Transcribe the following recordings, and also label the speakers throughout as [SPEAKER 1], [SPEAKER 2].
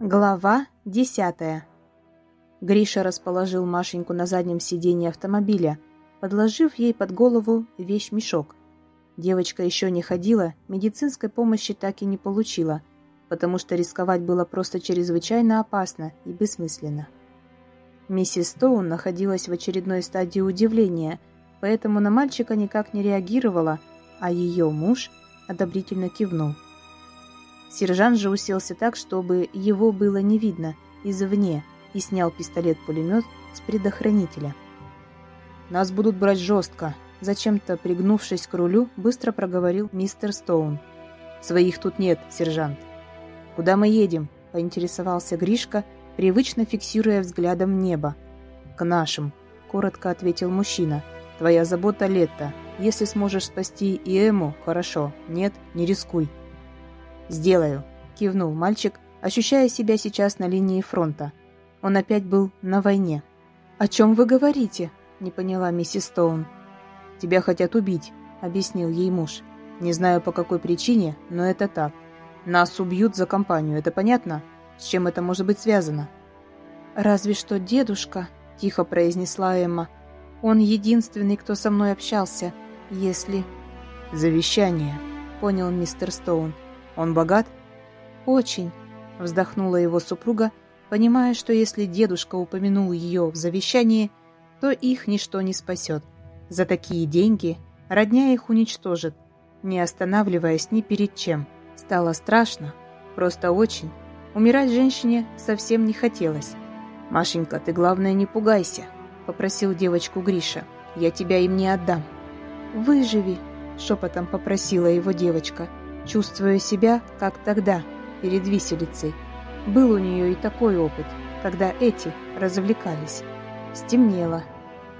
[SPEAKER 1] Глава десятая. Гриша расположил Машеньку на заднем сиденье автомобиля, подложив ей под голову вещь-мешок. Девочка еще не ходила, медицинской помощи так и не получила, потому что рисковать было просто чрезвычайно опасно и бессмысленно. Миссис Стоун находилась в очередной стадии удивления, поэтому на мальчика никак не реагировала, а ее муж одобрительно кивнул. Сержант же уселся так, чтобы его было не видно извне, и снял пистолет-пулемет с предохранителя. «Нас будут брать жестко», – зачем-то пригнувшись к рулю, быстро проговорил мистер Стоун. «Своих тут нет, сержант». «Куда мы едем?» – поинтересовался Гришка, привычно фиксируя взглядом небо. «К нашим», – коротко ответил мужчина. «Твоя забота лето. Если сможешь спасти и Эму, хорошо. Нет, не рискуй». «Сделаю», – кивнул мальчик, ощущая себя сейчас на линии фронта. Он опять был на войне. «О чем вы говорите?» – не поняла миссис Стоун. «Тебя хотят убить», – объяснил ей муж. «Не знаю по какой причине, но это так. Нас убьют за компанию, это понятно? С чем это может быть связано?»
[SPEAKER 2] «Разве что дедушка», – тихо произнесла Эмма. «Он единственный, кто со мной общался, если...»
[SPEAKER 1] «Завещание», – понял мистер Стоун. Он богат?
[SPEAKER 2] Очень, вздохнула его супруга, понимая, что если дедушка упомянул ее в завещании, то их ничто не спасет. За такие деньги родня их уничтожит, не останавливаясь ни перед чем. Стало страшно, просто очень. Умирать женщине совсем не хотелось. «Машенька, ты, главное, не пугайся», — попросил девочку Гриша. «Я тебя им не отдам». «Выживи», — шепотом попросила его девочка чувствуя себя, как тогда, перед виселицей. Был у нее и такой опыт, когда эти развлекались. Стемнело.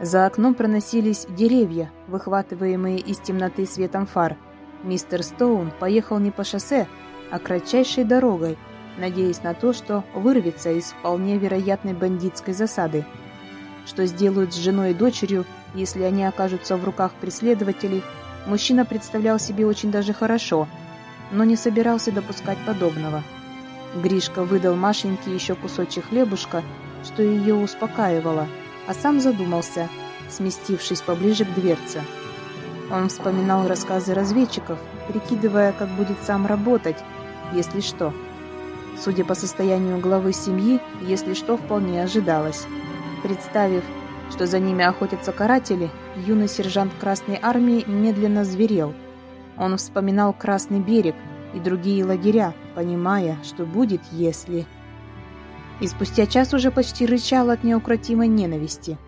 [SPEAKER 2] За окном проносились деревья, выхватываемые из темноты светом фар. Мистер Стоун поехал не по шоссе, а кратчайшей дорогой, надеясь на то, что вырвется из вполне вероятной бандитской засады. Что сделают с женой и дочерью, если они окажутся в руках преследователей, мужчина представлял себе очень даже хорошо – но не собирался допускать подобного. Гришка выдал Машеньке еще кусочек хлебушка, что ее успокаивало, а сам задумался, сместившись поближе к дверце. Он вспоминал рассказы разведчиков, прикидывая, как будет сам работать, если что. Судя по состоянию главы семьи, если что, вполне ожидалось. Представив, что за ними охотятся каратели, юный сержант Красной Армии медленно зверел – он вспоминал Красный берег и другие лагеря, понимая, что будет, если... И спустя час уже почти рычал от неукротимой ненависти.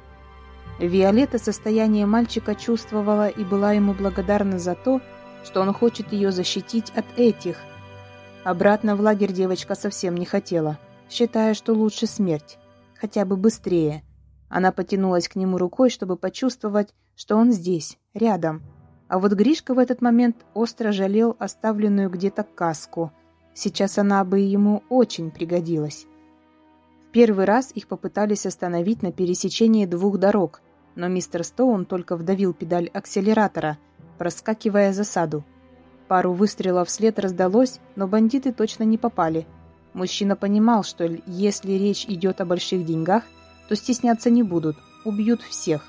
[SPEAKER 2] Виолетта состояние мальчика чувствовала и была ему благодарна за то, что он хочет ее защитить от этих. Обратно в лагерь девочка совсем не хотела, считая, что лучше смерть, хотя бы быстрее. Она потянулась к нему рукой, чтобы почувствовать, что он здесь, рядом, а вот Гришка в этот момент остро жалел оставленную где-то каску. Сейчас она бы ему очень пригодилась. В первый раз их попытались остановить на пересечении двух дорог, но мистер Стоун только вдавил педаль акселератора, проскакивая засаду. Пару выстрелов вслед раздалось, но бандиты точно не попали. Мужчина понимал, что если речь идет о больших деньгах, то стесняться не будут, убьют всех.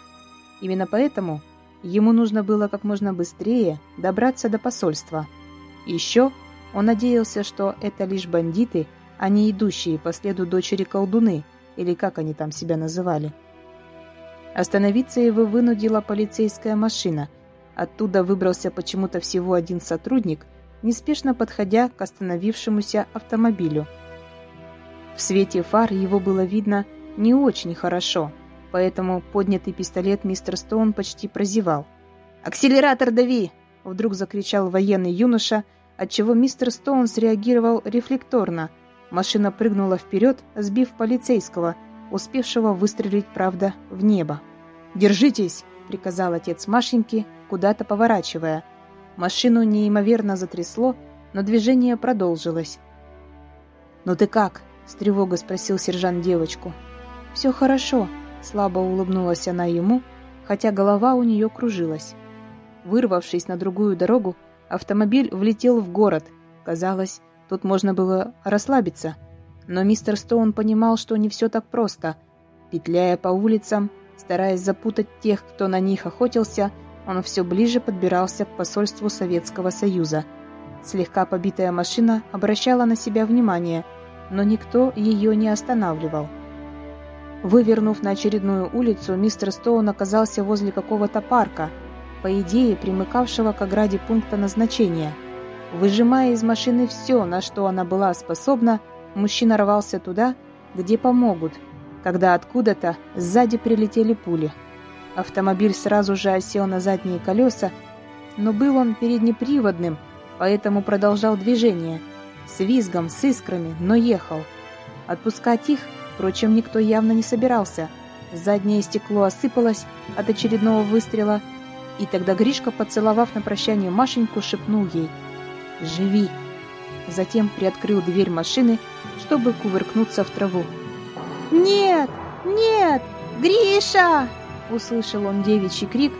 [SPEAKER 2] Именно поэтому Ему нужно было как можно быстрее добраться до посольства. Еще он надеялся, что это лишь бандиты, а не идущие по следу дочери колдуны, или как они там себя называли. Остановиться его вынудила полицейская машина. Оттуда выбрался почему-то всего один сотрудник, неспешно подходя к остановившемуся автомобилю. В свете фар его было видно не очень хорошо – поэтому поднятый пистолет мистер Стоун почти прозевал. «Акселератор дави!» — вдруг закричал военный юноша, отчего мистер Стоун среагировал рефлекторно. Машина прыгнула вперед, сбив полицейского, успевшего выстрелить, правда, в небо. «Держитесь!» — приказал отец Машеньки, куда-то поворачивая. Машину неимоверно затрясло, но движение продолжилось. «Ну ты как?» — с тревогой спросил сержант девочку. «Все хорошо», Слабо улыбнулась она ему, хотя голова у нее кружилась. Вырвавшись на другую дорогу, автомобиль влетел в город. Казалось, тут можно было расслабиться.
[SPEAKER 1] Но мистер Стоун понимал, что не все так просто. Петляя по улицам, стараясь запутать тех, кто на них охотился, он все ближе подбирался к посольству Советского Союза. Слегка побитая машина обращала на себя внимание, но никто ее не останавливал. Вывернув на очередную улицу, мистер Стоун оказался возле какого-то парка, по идее примыкавшего к ограде пункта назначения. Выжимая из машины все, на что она была способна, мужчина рвался туда, где помогут, когда откуда-то сзади прилетели пули. Автомобиль сразу же осел на задние колеса, но был он переднеприводным, поэтому продолжал движение. С визгом, с искрами, но ехал. Отпускать их, впрочем, никто явно не собирался. Заднее стекло осыпалось от очередного выстрела, и тогда Гришка, поцеловав на прощание Машеньку, шепнул ей «Живи!». Затем приоткрыл дверь машины, чтобы кувыркнуться в траву.
[SPEAKER 2] «Нет! Нет! Гриша!»
[SPEAKER 1] Услышал он девичий крик,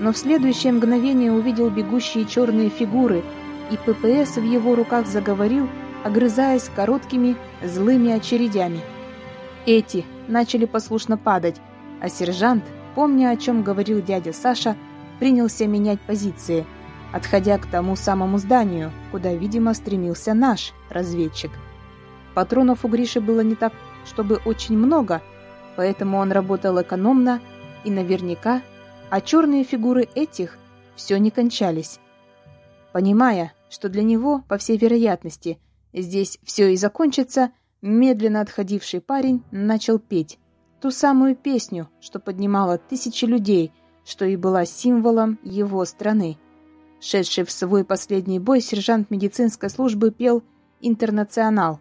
[SPEAKER 1] но в следующее мгновение увидел бегущие черные фигуры, и ППС в его руках заговорил, огрызаясь короткими злыми очередями. Эти начали послушно падать, а сержант, помня, о чем говорил дядя Саша, принялся менять позиции, отходя к тому самому зданию, куда, видимо, стремился наш разведчик. Патронов у Гриши было не так, чтобы очень много, поэтому он работал экономно и наверняка, а черные фигуры этих все не кончались. Понимая, что для него, по всей вероятности, здесь все и закончится, медленно отходивший парень начал петь ту самую песню, что поднимала тысячи людей, что и была символом его страны. Шедший в свой последний бой сержант медицинской службы пел «Интернационал»,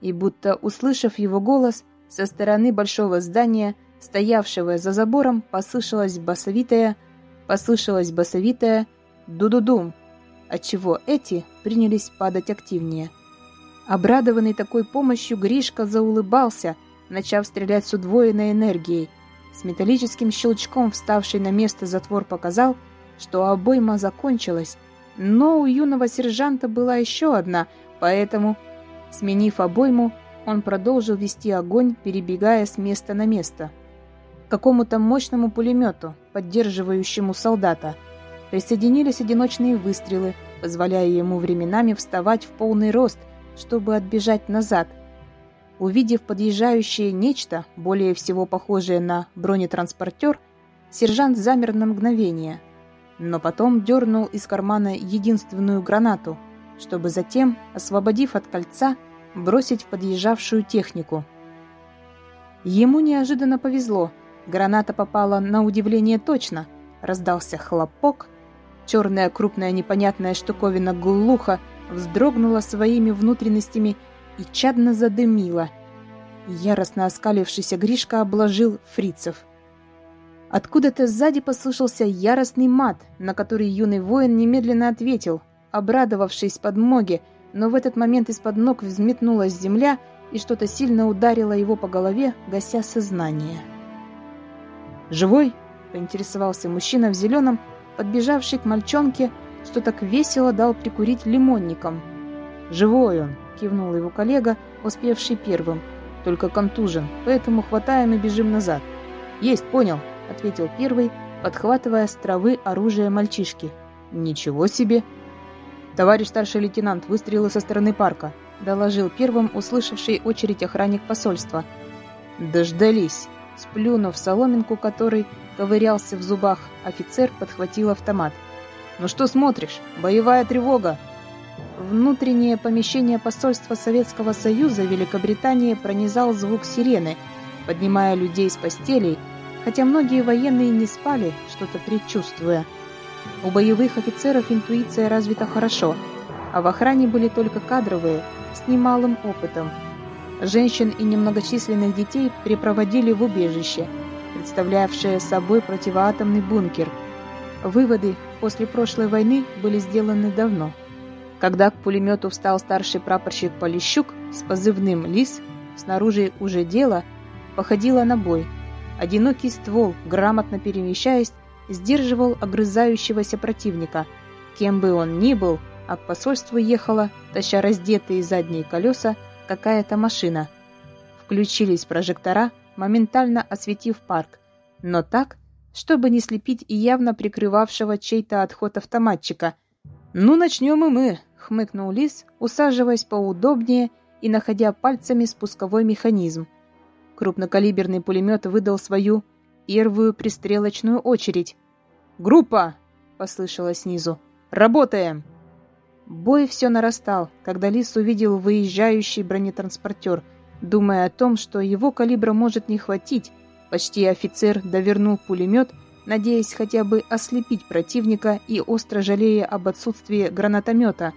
[SPEAKER 1] и будто, услышав его голос, со стороны большого здания – стоявшего за забором, послышалось басовитое, послышалось басовитое «ду-ду-дум», отчего эти принялись падать активнее. Обрадованный такой помощью, Гришка заулыбался, начав стрелять с удвоенной энергией. С металлическим щелчком вставший на место затвор показал, что обойма закончилась, но у юного сержанта была еще одна, поэтому, сменив обойму, он продолжил вести огонь, перебегая с места на место какому-то мощному пулемету, поддерживающему солдата. Присоединились одиночные выстрелы, позволяя ему временами вставать в полный рост, чтобы отбежать назад. Увидев подъезжающее нечто, более всего похожее на бронетранспортер, сержант замер на мгновение, но потом дернул из кармана единственную гранату, чтобы затем, освободив от кольца, бросить в подъезжавшую технику. Ему неожиданно повезло – Граната попала на удивление точно. Раздался хлопок. Черная крупная непонятная штуковина глухо вздрогнула своими внутренностями и чадно задымила. Яростно оскалившийся Гришка обложил фрицев. Откуда-то сзади послышался яростный мат, на который юный воин немедленно ответил, обрадовавшись подмоге, но в этот момент из-под ног взметнулась земля и что-то сильно ударило его по голове, гася сознание.
[SPEAKER 2] «Живой?» – поинтересовался мужчина в зеленом, подбежавший к мальчонке, что так весело дал прикурить лимонником.
[SPEAKER 1] «Живой он!» – кивнул его коллега, успевший первым. «Только контужен, поэтому хватаем и бежим назад». «Есть, понял!» – ответил первый, подхватывая с травы оружие мальчишки. «Ничего себе!» «Товарищ старший лейтенант, выстрелы со стороны парка», – доложил первым услышавший очередь охранник посольства. «Дождались!» Сплюнув соломинку, который ковырялся в зубах, офицер подхватил автомат. «Ну что смотришь? Боевая тревога!» Внутреннее помещение посольства Советского Союза Великобритании пронизал звук сирены, поднимая людей с постелей, хотя многие военные не спали, что-то предчувствуя. У боевых офицеров интуиция развита хорошо, а в охране были только кадровые, с немалым опытом – Женщин и немногочисленных детей припроводили в убежище, представлявшее собой противоатомный бункер. Выводы после прошлой войны были сделаны давно. Когда к пулемету встал старший прапорщик Полищук с позывным «Лис», снаружи уже дело походило на бой. Одинокий ствол, грамотно перемещаясь, сдерживал огрызающегося противника. Кем бы он ни был, а к посольству ехала, таща раздетые задние колеса, какая-то машина. Включились прожектора, моментально осветив парк, но так, чтобы не слепить и явно прикрывавшего чей-то отход автоматчика. «Ну, начнем и мы», — хмыкнул Лис, усаживаясь поудобнее и находя пальцами спусковой механизм. Крупнокалиберный пулемет выдал свою первую пристрелочную очередь. «Группа!» — послышалось снизу. «Работаем!» Бой все нарастал, когда Лис увидел выезжающий бронетранспортер, думая о том, что его калибра может не хватить. Почти офицер довернул пулемет, надеясь хотя бы ослепить противника и остро жалея об отсутствии гранатомета.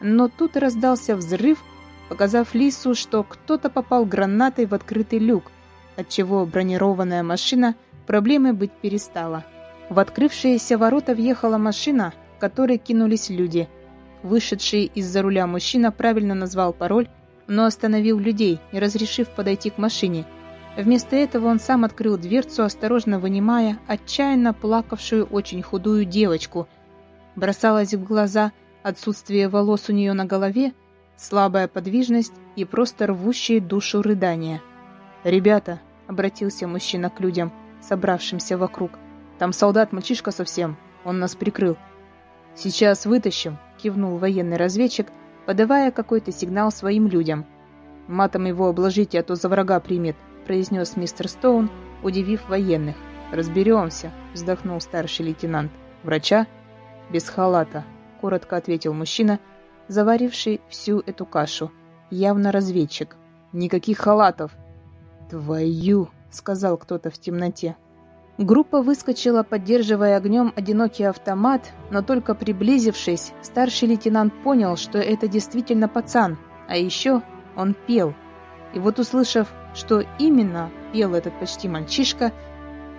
[SPEAKER 1] Но тут раздался взрыв, показав Лису, что кто-то попал гранатой в открытый люк, отчего бронированная машина проблемы быть перестала. В открывшиеся ворота въехала машина, в которой кинулись люди – Вышедший из-за руля мужчина правильно назвал пароль, но остановил людей, не разрешив подойти к машине. Вместо этого он сам открыл дверцу, осторожно вынимая отчаянно плакавшую очень худую девочку. Бросалось в глаза отсутствие волос у нее на голове, слабая подвижность и просто рвущие душу рыдания. «Ребята», — обратился мужчина к людям, собравшимся вокруг, — «там солдат-мальчишка совсем, он нас прикрыл. Сейчас вытащим, кивнул военный разведчик, подавая какой-то сигнал своим людям. «Матом его обложите, а то за врага примет», — произнес мистер Стоун, удивив военных. «Разберемся», — вздохнул старший лейтенант. «Врача?» «Без халата», — коротко ответил мужчина, заваривший всю эту кашу. Явно разведчик. «Никаких халатов!» «Твою!» — сказал кто-то в темноте. Группа выскочила, поддерживая огнем одинокий автомат, но только приблизившись, старший лейтенант понял, что это действительно пацан, а еще он пел. И вот услышав, что именно пел этот почти мальчишка,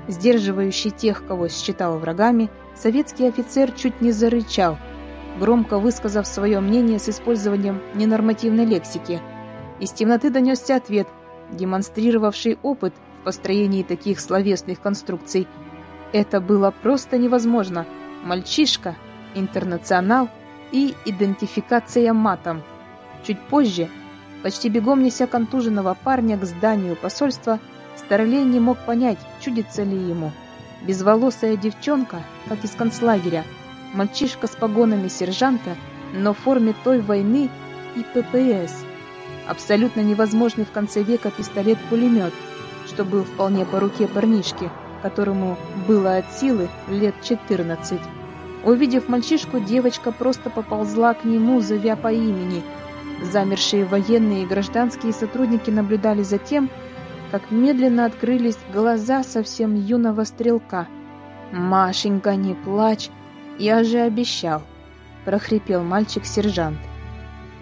[SPEAKER 1] сдерживающий тех, кого считал врагами, советский офицер чуть не зарычал, громко высказав свое мнение с использованием ненормативной лексики. Из темноты донесся ответ, демонстрировавший опыт – построении таких словесных конструкций. Это было просто невозможно. Мальчишка, интернационал и идентификация матом. Чуть позже, почти бегом неся контуженного парня к зданию посольства, Старлей не мог понять, чудится ли ему. Безволосая девчонка, как из концлагеря, мальчишка с погонами сержанта, но в форме той войны и ППС. Абсолютно невозможный в конце века пистолет-пулемет – что был вполне по руке парнишке, которому было от силы лет 14. Увидев мальчишку, девочка просто поползла к нему, зовя по имени. Замершие военные и гражданские сотрудники наблюдали за тем, как медленно открылись глаза совсем юного стрелка. «Машенька, не плачь, я же обещал», – прохрипел мальчик-сержант.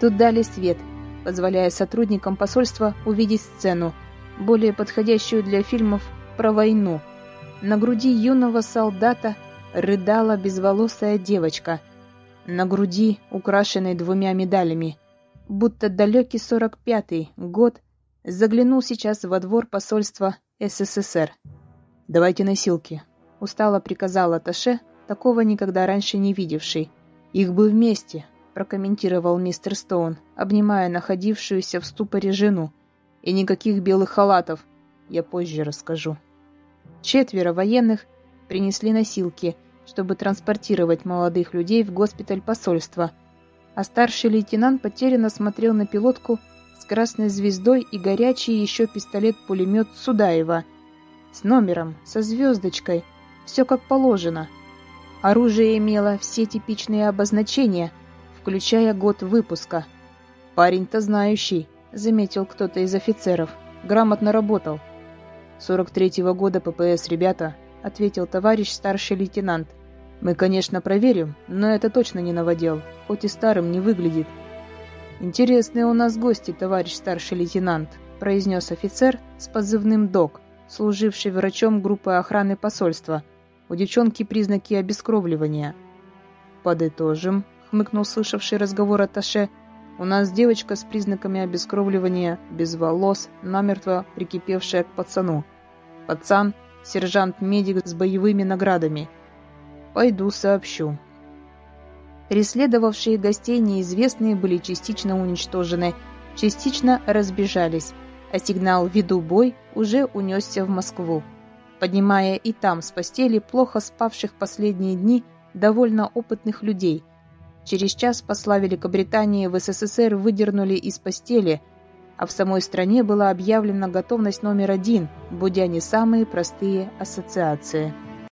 [SPEAKER 1] Тут дали свет, позволяя сотрудникам посольства увидеть сцену – более подходящую для фильмов про войну. На груди юного солдата рыдала безволосая девочка. На груди, украшенной двумя медалями. Будто далекий 45-й год заглянул сейчас во двор посольства СССР. «Давайте носилки», — устало приказал Аташе, такого никогда раньше не видевший. «Их бы вместе», — прокомментировал мистер Стоун, обнимая находившуюся в ступоре жену. И никаких белых халатов. Я позже расскажу. Четверо военных принесли носилки, чтобы транспортировать молодых людей в госпиталь посольства. А старший лейтенант потерянно смотрел на пилотку с красной звездой и горячий еще пистолет-пулемет Судаева. С номером, со звездочкой. Все как положено. Оружие имело все типичные обозначения, включая год выпуска. Парень-то знающий. — заметил кто-то из офицеров. «Грамотно работал». «Сорок третьего года ППС, ребята», — ответил товарищ старший лейтенант. «Мы, конечно, проверим, но это точно не новодел, хоть и старым не выглядит». «Интересные у нас гости, товарищ старший лейтенант», — произнес офицер с позывным «ДОК», служивший врачом группы охраны посольства. У девчонки признаки обескровливания. «Подытожим», — хмыкнул слышавший разговор Аташе, — у нас девочка с признаками обескровливания, без волос, намертво прикипевшая к пацану. Пацан — сержант-медик с боевыми наградами. Пойду сообщу. Преследовавшие гостей неизвестные были частично уничтожены, частично разбежались, а сигнал «Веду бой» уже унесся в Москву, поднимая и там с постели плохо спавших последние дни довольно опытных людей. Через час посла Великобритании в СССР выдернули из постели, а в самой стране была объявлена готовность номер один, будя не самые простые ассоциации.